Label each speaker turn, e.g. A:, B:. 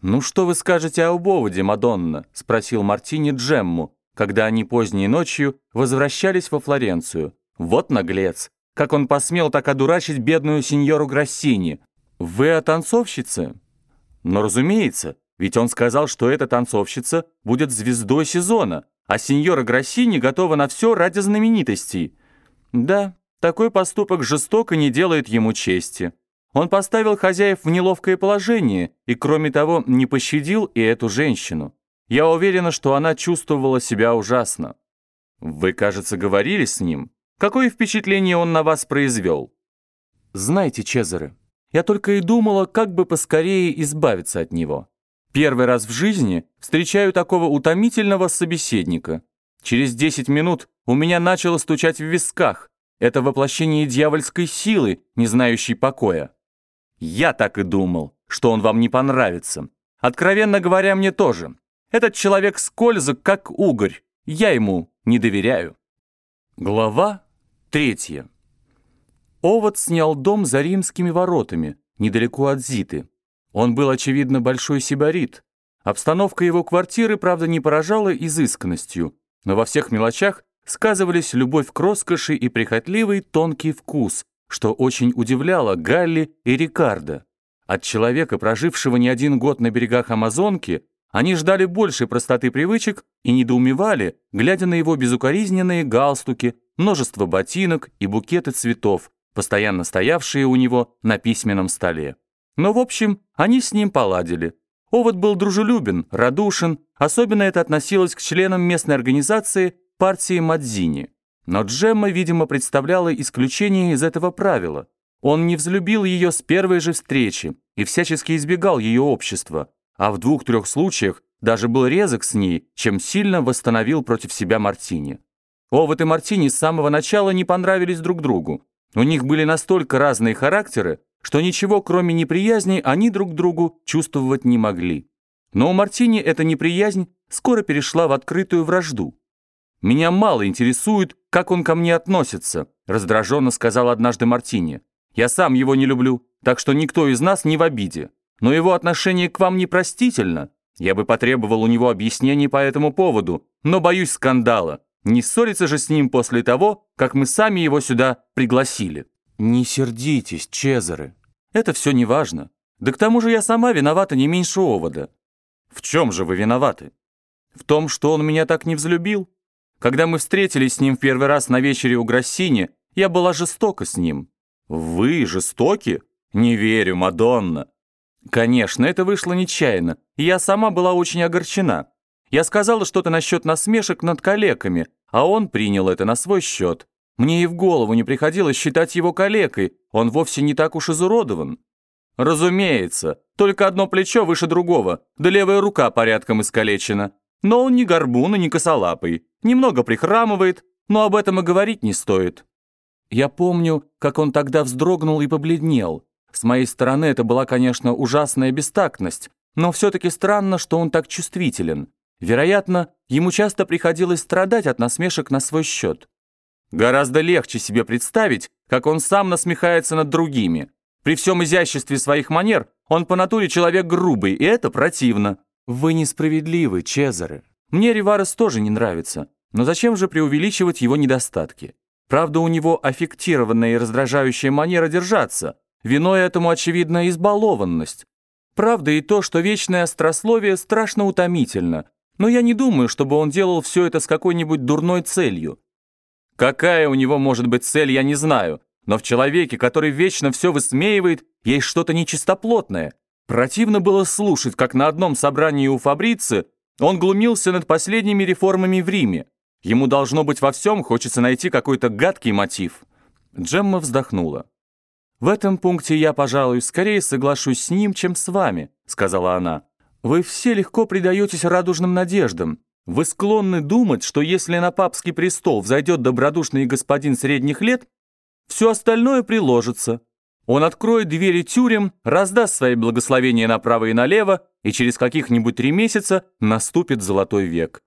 A: «Ну что вы скажете об оводе, Мадонна?» — спросил Мартини Джемму, когда они поздней ночью возвращались во Флоренцию. «Вот наглец! Как он посмел так одурачить бедную сеньору Грассини! Вы о танцовщице?» «Но разумеется, ведь он сказал, что эта танцовщица будет звездой сезона, а сеньора Грассини готова на все ради знаменитостей. Да, такой поступок жестоко не делает ему чести». Он поставил хозяев в неловкое положение и, кроме того, не пощадил и эту женщину. Я уверена, что она чувствовала себя ужасно. Вы, кажется, говорили с ним. Какое впечатление он на вас произвел? Знаете, Чезаре, я только и думала, как бы поскорее избавиться от него. Первый раз в жизни встречаю такого утомительного собеседника. Через 10 минут у меня начало стучать в висках. Это воплощение дьявольской силы, не знающей покоя. Я так и думал, что он вам не понравится. Откровенно говоря, мне тоже. Этот человек скользок, как угорь. Я ему не доверяю. Глава третья. Овод снял дом за римскими воротами, недалеко от Зиты. Он был, очевидно, большой сибарит. Обстановка его квартиры, правда, не поражала изысканностью, но во всех мелочах сказывались любовь к роскоши и прихотливый тонкий вкус, что очень удивляло Галли и Рикардо. От человека, прожившего не один год на берегах Амазонки, они ждали большей простоты привычек и недоумевали, глядя на его безукоризненные галстуки, множество ботинок и букеты цветов, постоянно стоявшие у него на письменном столе. Но, в общем, они с ним поладили. Овод был дружелюбен, радушен, особенно это относилось к членам местной организации партии Мадзини. Но Джемма, видимо, представляла исключение из этого правила. Он не взлюбил ее с первой же встречи и всячески избегал ее общества, а в двух-трех случаях даже был резок с ней, чем сильно восстановил против себя Мартини. Овод и Мартини с самого начала не понравились друг другу. У них были настолько разные характеры, что ничего, кроме неприязни, они друг другу чувствовать не могли. Но у Мартини эта неприязнь скоро перешла в открытую вражду. «Меня мало интересует, как он ко мне относится», раздраженно сказал однажды Мартини. «Я сам его не люблю, так что никто из нас не в обиде. Но его отношение к вам непростительно. Я бы потребовал у него объяснений по этому поводу, но боюсь скандала. Не ссориться же с ним после того, как мы сами его сюда пригласили». «Не сердитесь, Чезаре. Это все не важно. Да к тому же я сама виновата не меньше овода». «В чем же вы виноваты?» «В том, что он меня так не взлюбил». Когда мы встретились с ним в первый раз на вечере у Гроссини, я была жестока с ним. Вы жестоки? Не верю, Мадонна. Конечно, это вышло нечаянно, и я сама была очень огорчена. Я сказала что-то насчет насмешек над калеками, а он принял это на свой счет. Мне и в голову не приходилось считать его калекой, он вовсе не так уж изуродован. Разумеется, только одно плечо выше другого, да левая рука порядком искалечена. Но он не горбун и не косолапый, немного прихрамывает, но об этом и говорить не стоит. Я помню, как он тогда вздрогнул и побледнел. С моей стороны это была, конечно, ужасная бестактность, но все-таки странно, что он так чувствителен. Вероятно, ему часто приходилось страдать от насмешек на свой счет. Гораздо легче себе представить, как он сам насмехается над другими. При всем изяществе своих манер он по натуре человек грубый, и это противно. «Вы несправедливы, Чезаре. Мне Риварес тоже не нравится, но зачем же преувеличивать его недостатки? Правда, у него аффектированная и раздражающая манера держаться. Виной этому, очевидно, избалованность. Правда и то, что вечное острословие страшно утомительно, но я не думаю, чтобы он делал все это с какой-нибудь дурной целью. Какая у него может быть цель, я не знаю, но в человеке, который вечно все высмеивает, есть что-то нечистоплотное, Противно было слушать, как на одном собрании у Фабрицы он глумился над последними реформами в Риме. Ему должно быть во всем хочется найти какой-то гадкий мотив. Джемма вздохнула. «В этом пункте я, пожалуй, скорее соглашусь с ним, чем с вами», — сказала она. «Вы все легко предаетесь радужным надеждам. Вы склонны думать, что если на папский престол взойдет добродушный господин средних лет, все остальное приложится. Он откроет двери тюрем, раздаст свои благословения направо и налево, и через каких-нибудь три месяца наступит золотой век.